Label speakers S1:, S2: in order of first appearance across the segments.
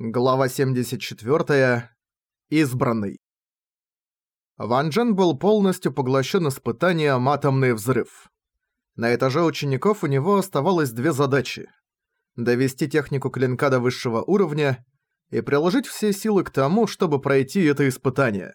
S1: Глава 74. Избранный. Ван Джен был полностью поглощен испытанием «Атомный взрыв». На этаже учеников у него оставалось две задачи. Довести технику клинка до высшего уровня и приложить все силы к тому, чтобы пройти это испытание.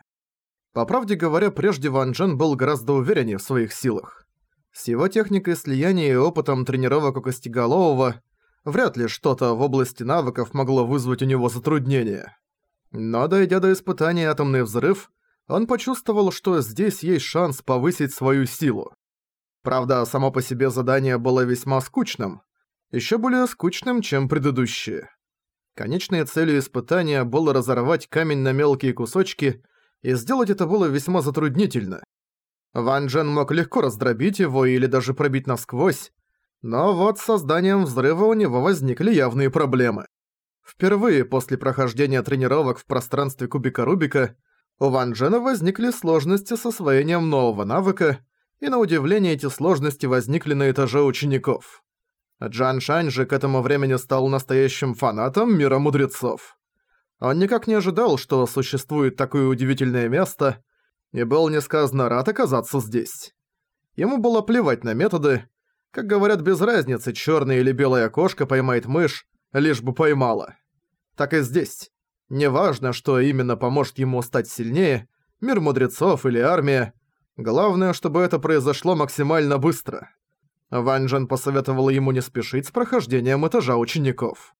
S1: По правде говоря, прежде Ван Джен был гораздо увереннее в своих силах. С его техникой слияния и опытом тренировок у Костеголового – Вряд ли что-то в области навыков могло вызвать у него затруднения. Но дойдя до испытания «Атомный взрыв», он почувствовал, что здесь есть шанс повысить свою силу. Правда, само по себе задание было весьма скучным, еще более скучным, чем предыдущие. Конечной целью испытания было разорвать камень на мелкие кусочки, и сделать это было весьма затруднительно. Ван Джен мог легко раздробить его или даже пробить насквозь, но вот с созданием взрыва у него возникли явные проблемы. Впервые после прохождения тренировок в пространстве кубика Рубика у Ван Джена возникли сложности с освоением нового навыка, и на удивление эти сложности возникли на этаже учеников. Джан Шань же к этому времени стал настоящим фанатом мира мудрецов. Он никак не ожидал, что существует такое удивительное место, и был несказанно рад оказаться здесь. Ему было плевать на методы, как говорят, без разницы, черная или белая кошка поймает мышь, лишь бы поймала. Так и здесь. Неважно, что именно поможет ему стать сильнее, мир мудрецов или армия. Главное, чтобы это произошло максимально быстро. Ван Джен посоветовал ему не спешить с прохождением этажа учеников.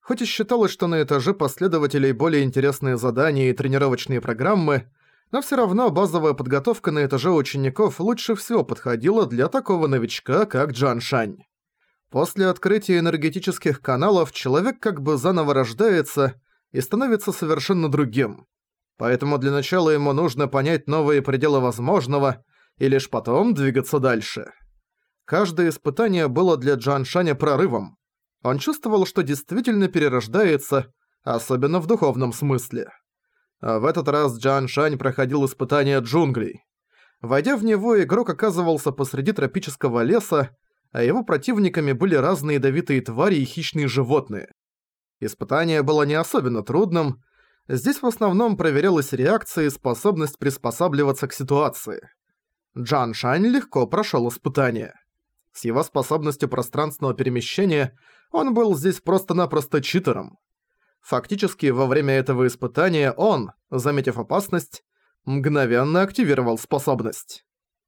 S1: Хоть и считалось, что на этаже последователей более интересные задания и тренировочные программы, но все равно базовая подготовка на этаже учеников лучше всего подходила для такого новичка, как Джан Шань. После открытия энергетических каналов человек как бы заново рождается и становится совершенно другим. Поэтому для начала ему нужно понять новые пределы возможного и лишь потом двигаться дальше. Каждое испытание было для Джан Шаня прорывом. Он чувствовал, что действительно перерождается, особенно в духовном смысле. А в этот раз Джан Шань проходил испытание джунглей. Войдя в него, игрок оказывался посреди тропического леса, а его противниками были разные ядовитые твари и хищные животные. Испытание было не особенно трудным, здесь в основном проверялась реакция и способность приспосабливаться к ситуации. Джан Шань легко прошел испытание. С его способностью пространственного перемещения он был здесь просто-напросто читером. Фактически, во время этого испытания он, заметив опасность, мгновенно активировал способность.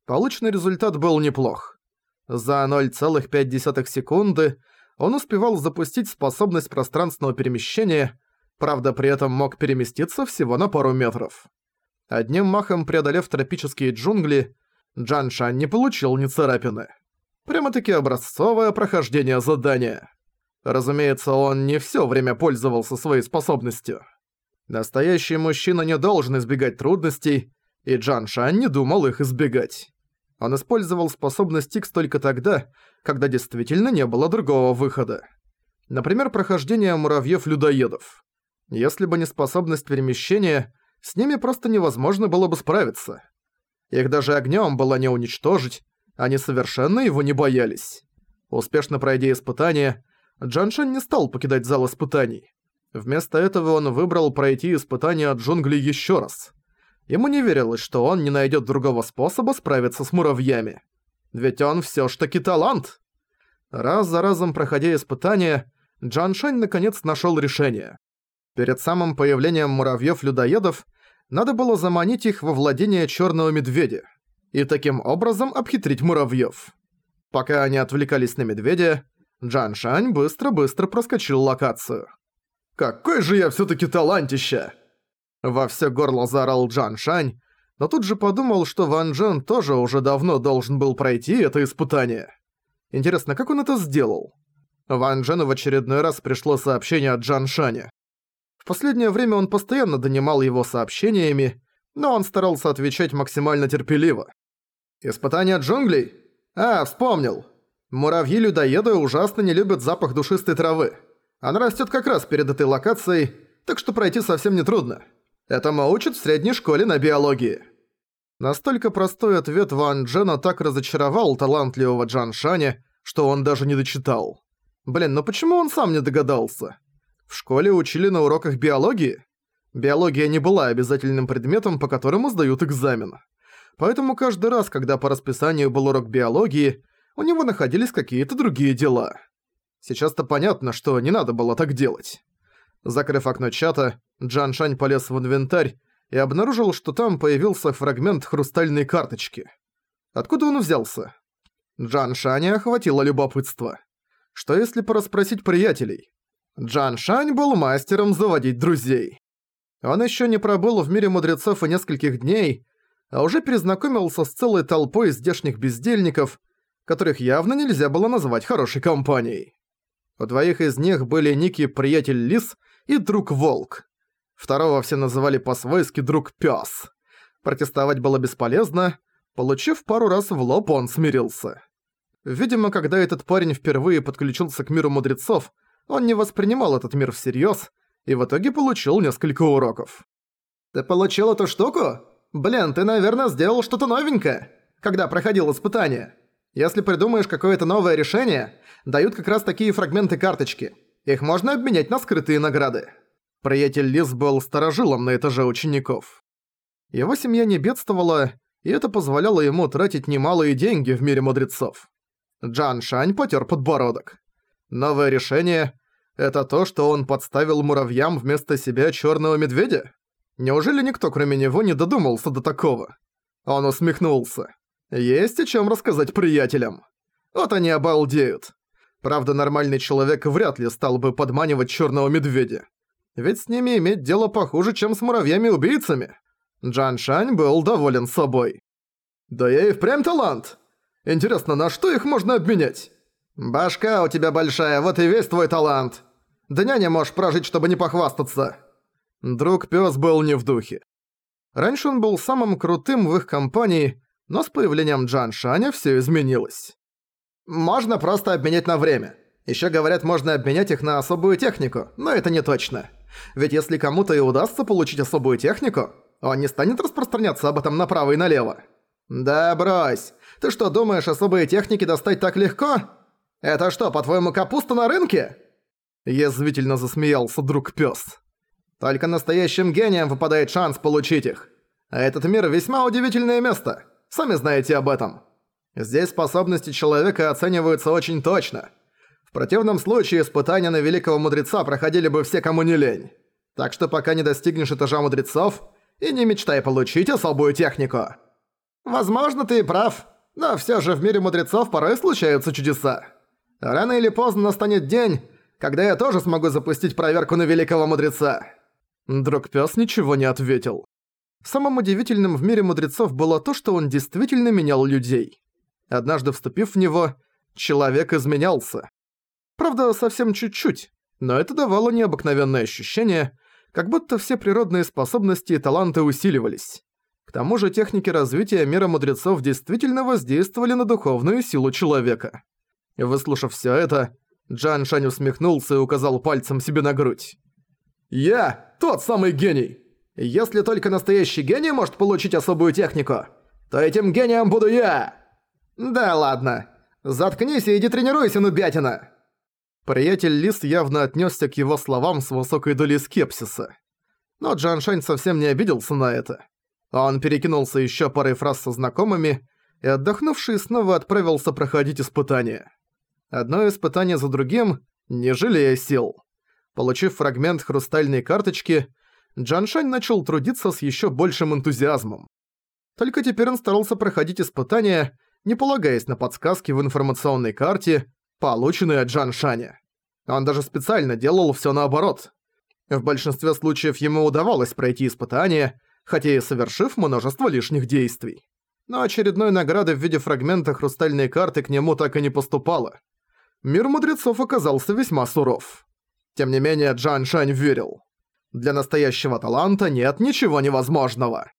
S1: Полученный результат был неплох. За 0,5 секунды он успевал запустить способность пространственного перемещения, правда при этом мог переместиться всего на пару метров. Одним махом преодолев тропические джунгли, Джан Шан не получил ни царапины. Прямо-таки образцовое прохождение задания. Разумеется, он не всё время пользовался своей способностью. Настоящий мужчина не должен избегать трудностей, и Джан Шань не думал их избегать. Он использовал способность Икс только тогда, когда действительно не было другого выхода. Например, прохождение муравьёв-людоедов. Если бы не способность перемещения, с ними просто невозможно было бы справиться. Их даже огнём было не уничтожить, они совершенно его не боялись. Успешно пройдя испытание, Джаншан не стал покидать зал испытаний. Вместо этого он выбрал пройти испытание от джунглей еще раз. Ему не верилось, что он не найдет другого способа справиться с муравьями. Ведь он все ж таки талант. Раз за разом проходя испытания, Джаншань наконец нашел решение. Перед самым появлением муравьев-людоедов надо было заманить их во владение черного медведя и таким образом обхитрить муравьев. Пока они отвлекались на медведя, Джан Шань быстро-быстро проскочил локацию. «Какой же я всё-таки талантище!» Во всё горло заорал Джан Шань, но тут же подумал, что Ван Джен тоже уже давно должен был пройти это испытание. Интересно, как он это сделал? Ван Джену в очередной раз пришло сообщение от Джан Шаня. В последнее время он постоянно донимал его сообщениями, но он старался отвечать максимально терпеливо. «Испытание джунглей? А, вспомнил. Муравьи-людоеды ужасно не любят запах душистой травы. Она растет как раз перед этой локацией, так что пройти совсем не трудно. Этому учат в средней школе на биологии. Настолько простой ответ Ван Джена так разочаровал талантливого Джан Шаня, что он даже не дочитал. Блин, ну почему он сам не догадался? В школе учили на уроках биологии. Биология не была обязательным предметом, по которому сдают экзамен. Поэтому каждый раз, когда по расписанию был урок биологии, у него находились какие-то другие дела. Сейчас-то понятно, что не надо было так делать. Закрыв окно чата, Джан Шань полез в инвентарь и обнаружил, что там появился фрагмент хрустальной карточки. Откуда он взялся? Джан Шаня охватило любопытство. Что если порасспросить приятелей? Джан Шань был мастером заводить друзей. Он еще не пробыл в мире мудрецов и нескольких дней, а уже перезнакомился с целой толпой здешних бездельников, которых явно нельзя было назвать хорошей компанией. У двоих из них были ники «Приятель Лис» и «Друг Волк». Второго все называли по-свойски «Друг Пёс». Протестовать было бесполезно, получив пару раз в лоб, он смирился. Видимо, когда этот парень впервые подключился к миру мудрецов, он не воспринимал этот мир всерьёз и в итоге получил несколько уроков. «Ты получил эту штуку? Блин, ты, наверное, сделал что-то новенькое, когда проходил испытание. Если придумаешь какое-то новое решение, дают как раз такие фрагменты карточки. Их можно обменять на скрытые награды». Приятель Лис был старожилом на этаже учеников. Его семья не бедствовала, и это позволяло ему тратить немалые деньги в мире мудрецов. Джан Шань потер подбородок. Новое решение — это то, что он подставил муравьям вместо себя черного медведя? Неужели никто, кроме него, не додумался до такого? Он усмехнулся. Есть о чем рассказать приятелям. Вот они обалдеют. Правда, нормальный человек вряд ли стал бы подманивать черного медведя. Ведь с ними иметь дело похуже, чем с муравьями-убийцами. Джан Шань был доволен собой. «Да я и впрямь талант! Интересно, на что их можно обменять?» «Башка у тебя большая, вот и весь твой талант. Дня не можешь прожить, чтобы не похвастаться». Друг пёс был не в духе. Раньше он был самым крутым в их компании, но с появлением Джан Шаня всё изменилось. «Можно просто обменять на время. Ещё говорят, можно обменять их на особую технику, но это не точно. Ведь если кому-то и удастся получить особую технику, он не станет распространяться об этом направо и налево. Да брось. Ты что, думаешь, особые техники достать так легко? «Это что, по-твоему, капуста на рынке?» Язвительно засмеялся друг-пёс. «Только настоящим гением выпадает шанс получить их. А этот мир весьма удивительное место. Сами знаете об этом. Здесь способности человека оцениваются очень точно. В противном случае испытания на великого мудреца проходили бы все, кому не лень. Так что пока не достигнешь этажа мудрецов, и не мечтай получить особую технику. Возможно, ты и прав, но всё же в мире мудрецов порой случаются чудеса. Рано или поздно настанет день, когда я тоже смогу запустить проверку на великого мудреца». Друг пёс ничего не ответил. Самым удивительным в мире мудрецов было то, что он действительно менял людей. Однажды вступив в него, человек изменялся. Правда, совсем чуть-чуть, но это давало необыкновенное ощущение, как будто все природные способности и таланты усиливались. К тому же техники развития мира мудрецов действительно воздействовали на духовную силу человека. Выслушав всё это, Джан Шань усмехнулся и указал пальцем себе на грудь. «Я тот самый гений! Если только настоящий гений может получить особую технику, то этим гением буду я!» «Да ладно. Заткнись и иди тренируйся, нубятина!» Приятель Лис явно отнесся к его словам с высокой долей скепсиса. Но Джан Шань совсем не обиделся на это. Он перекинулся еще парой фраз со знакомыми и, отдохнувший, снова отправился проходить испытания. Одно испытание за другим, не жалея сил. Получив фрагмент хрустальной карточки, Джаншань начал трудиться с еще большим энтузиазмом. Только теперь он старался проходить испытания, не полагаясь на подсказки в информационной карте, полученной от Джаншаня. Он даже специально делал все наоборот. В большинстве случаев ему удавалось пройти испытания, хотя и совершив множество лишних действий. Но очередной награды в виде фрагмента хрустальной карты к нему так и не поступало мир мудрецов оказался весьма суров. Тем не менее, Джан Шань верил. Для настоящего таланта нет ничего невозможного.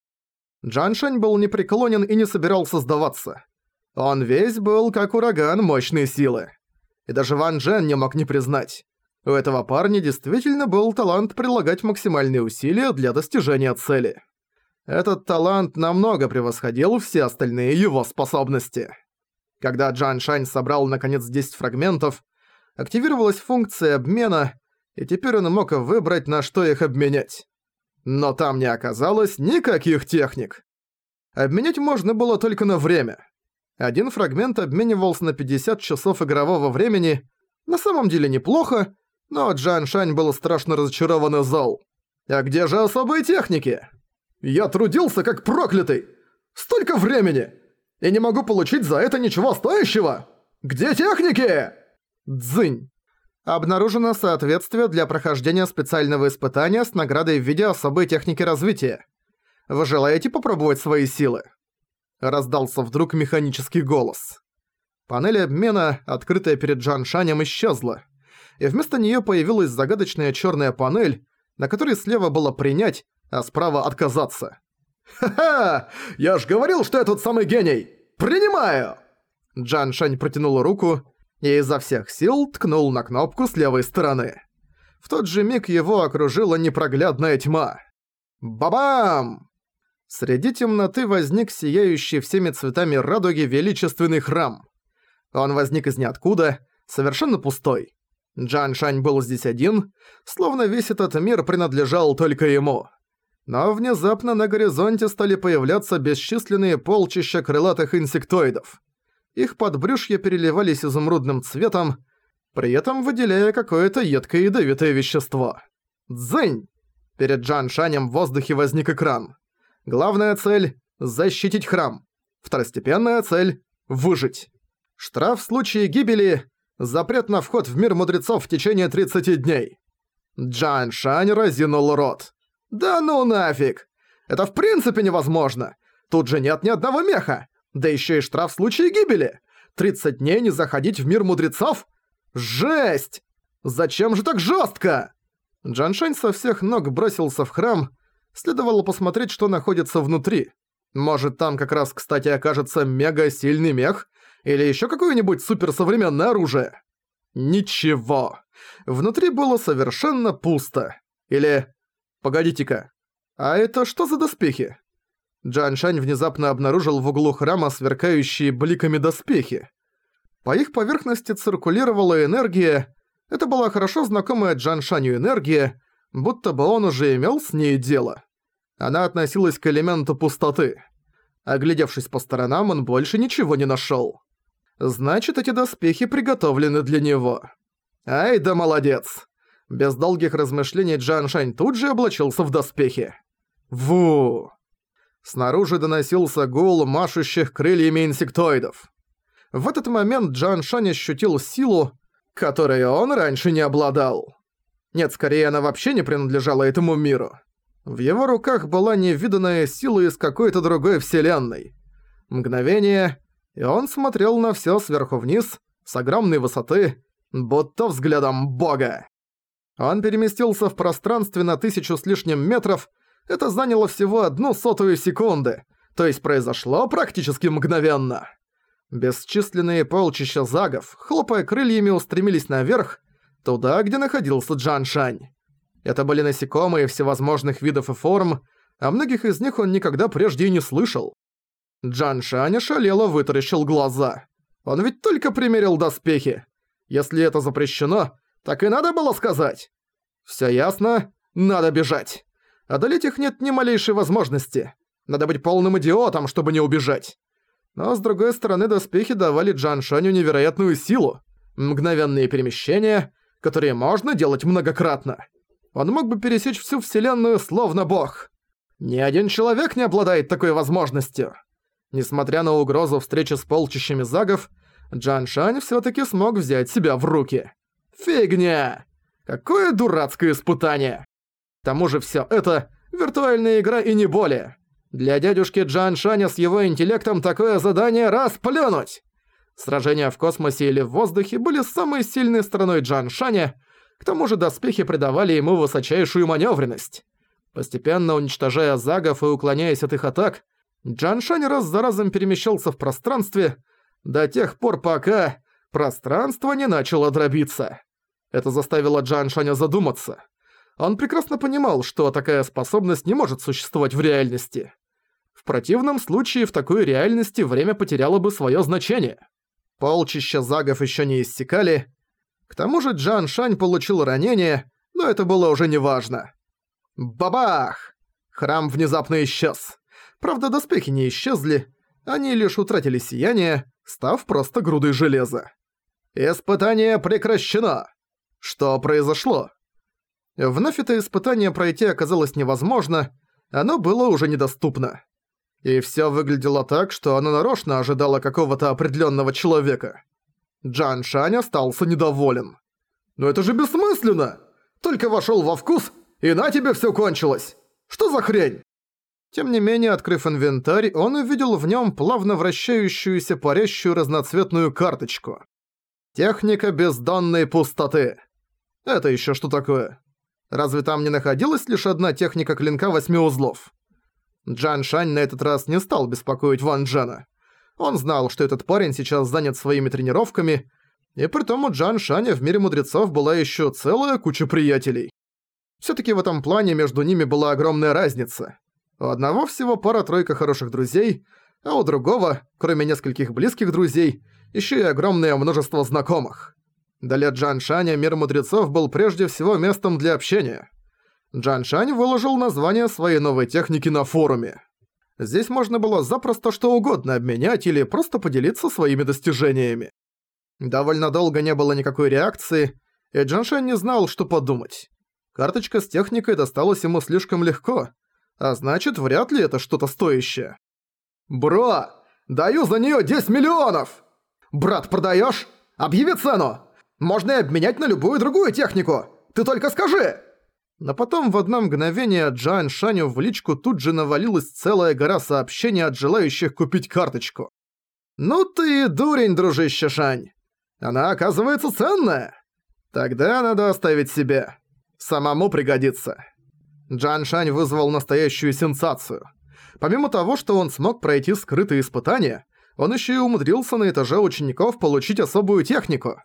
S1: Джан Шань был непреклонен и не собирался сдаваться. Он весь был как ураган мощной силы. И даже Ван Джен не мог не признать. У этого парня действительно был талант прилагать максимальные усилия для достижения цели. Этот талант намного превосходил все остальные его способности. Когда Джан Шань собрал наконец 10 фрагментов, активировалась функция обмена, и теперь он мог выбрать, на что их обменять. Но там не оказалось никаких техник. Обменять можно было только на время. Один фрагмент обменивался на 50 часов игрового времени. На самом деле неплохо, но Джан Шань был страшно разочарован и зол. «А где же особые техники? Я трудился как проклятый! Столько времени! И не могу получить за это ничего стоящего! Где техники?» Дзынь. Обнаружено соответствие для прохождения специального испытания с наградой в виде особой техники развития. Вы желаете попробовать свои силы? Раздался вдруг механический голос. Панель обмена, открытая перед Джан Шанем, исчезла. И вместо неё появилась загадочная чёрная панель, на которой слева было «принять», а справа «отказаться». «Ха-ха! Я ж говорил, что я тот самый гений! Принимаю!» Джан Шань протянул руку, и изо всех сил ткнул на кнопку с левой стороны. В тот же миг его окружила непроглядная тьма. Бабам! Среди темноты возник сияющий всеми цветами радуги величественный храм. Он возник из ниоткуда, совершенно пустой. Джан Шань был здесь один, словно весь этот мир принадлежал только ему. Но внезапно на горизонте стали появляться бесчисленные полчища крылатых инсектоидов их подбрюшья переливались изумрудным цветом, при этом выделяя какое-то едкое ядовитое вещество. Дзынь! Перед Джан Шанем в воздухе возник экран. Главная цель – защитить храм. Второстепенная цель – выжить. Штраф в случае гибели – запрет на вход в мир мудрецов в течение 30 дней. Джан Шань разинул рот. «Да ну нафиг! Это в принципе невозможно! Тут же нет ни одного меха! Да еще и штраф в случае гибели. 30 дней не заходить в мир мудрецов? Жесть! Зачем же так жестко? Джаншань со всех ног бросился в храм. Следовало посмотреть, что находится внутри. Может, там как раз, кстати, окажется мега-сильный мех? Или еще какое-нибудь суперсовременное оружие? Ничего. Внутри было совершенно пусто. Или... Погодите-ка. А это что за доспехи? Джан Шань внезапно обнаружил в углу храма сверкающие бликами доспехи. По их поверхности циркулировала энергия. Это была хорошо знакомая Джан Шаню энергия, будто бы он уже имел с ней дело. Она относилась к элементу пустоты. Оглядевшись по сторонам, он больше ничего не нашёл. Значит, эти доспехи приготовлены для него. Ай да молодец! Без долгих размышлений Джан Шань тут же облачился в доспехи. Ву! Снаружи доносился гул машущих крыльями инсектоидов. В этот момент Джан Шань ощутил силу, которой он раньше не обладал. Нет, скорее она вообще не принадлежала этому миру. В его руках была невиданная сила из какой-то другой вселенной. Мгновение, и он смотрел на всё сверху вниз, с огромной высоты, будто взглядом бога. Он переместился в пространстве на тысячу с лишним метров, это заняло всего одну сотую секунды, то есть произошло практически мгновенно. Бесчисленные полчища загов, хлопая крыльями, устремились наверх, туда, где находился Джан Шань. Это были насекомые всевозможных видов и форм, а многих из них он никогда прежде не слышал. Джан Шань шалело вытаращил глаза. Он ведь только примерил доспехи. Если это запрещено, так и надо было сказать. Всё ясно, надо бежать. Одолеть их нет ни малейшей возможности. Надо быть полным идиотом, чтобы не убежать. Но с другой стороны, доспехи давали Джан Шаню невероятную силу. Мгновенные перемещения, которые можно делать многократно. Он мог бы пересечь всю вселенную словно бог. Ни один человек не обладает такой возможностью. Несмотря на угрозу встречи с полчищами загов, Джан Шань всё-таки смог взять себя в руки. Фигня! Какое дурацкое испытание! К тому же всё это – виртуальная игра и не более. Для дядюшки Джан Шаня с его интеллектом такое задание – расплюнуть. Сражения в космосе или в воздухе были самой сильной стороной Джан Шаня, к тому же доспехи придавали ему высочайшую маневренность. Постепенно уничтожая загов и уклоняясь от их атак, Джан Шань раз за разом перемещался в пространстве до тех пор, пока пространство не начало дробиться. Это заставило Джан Шаня задуматься. Он прекрасно понимал, что такая способность не может существовать в реальности. В противном случае в такой реальности время потеряло бы своё значение. Полчища загов ещё не иссякали. К тому же Джан Шань получил ранение, но это было уже неважно. Бабах! Храм внезапно исчез. Правда, доспехи не исчезли, они лишь утратили сияние, став просто грудой железа. Испытание прекращено! Что произошло? Вновь это испытание пройти оказалось невозможно, оно было уже недоступно. И всё выглядело так, что оно нарочно ожидало какого-то определённого человека. Джан Шань остался недоволен. «Но это же бессмысленно! Только вошёл во вкус, и на тебе всё кончилось! Что за хрень?» Тем не менее, открыв инвентарь, он увидел в нём плавно вращающуюся парящую разноцветную карточку. Техника бездонной пустоты. Это ещё что такое? Разве там не находилась лишь одна техника клинка восьми узлов? Джан Шань на этот раз не стал беспокоить Ван Джена. Он знал, что этот парень сейчас занят своими тренировками, и притом у Джан Шаня в мире мудрецов была еще целая куча приятелей. Всё-таки в этом плане между ними была огромная разница. У одного всего пара-тройка хороших друзей, а у другого, кроме нескольких близких друзей, еще и огромное множество знакомых. Для Джан Шаня мир мудрецов был прежде всего местом для общения. Джан Шань выложил название своей новой техники на форуме. Здесь можно было запросто что угодно обменять или просто поделиться своими достижениями. Довольно долго не было никакой реакции, и Джан Шань не знал, что подумать. Карточка с техникой досталась ему слишком легко, а значит, вряд ли это что-то стоящее. «Бро, даю за неё 10 миллионов!» «Брат, продаёшь? Объяви цену! Можно и обменять на любую другую технику! Ты только скажи!» Но потом в одно мгновение Джан Шаню в личку тут же навалилась целая гора сообщений от желающих купить карточку. «Ну ты дурень, дружище Шань! Она, оказывается, ценная! Тогда надо оставить себе. Самому пригодится». Джан Шань вызвал настоящую сенсацию. Помимо того, что он смог пройти скрытые испытания, он еще и умудрился на этаже учеников получить особую технику.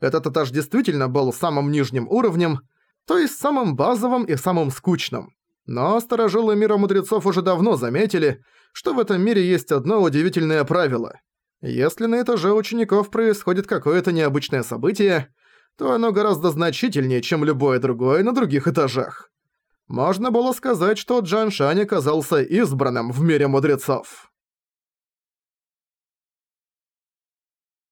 S1: Этот этаж действительно был самым нижним уровнем, то есть самым базовым и самым скучным. Но сторожилы мира мудрецов уже давно заметили, что в этом мире есть одно удивительное правило. Если на этаже учеников происходит какое-то необычное событие, то оно гораздо значительнее, чем любое другое на других этажах. Можно было сказать, что Джан Шань оказался избранным в мире мудрецов.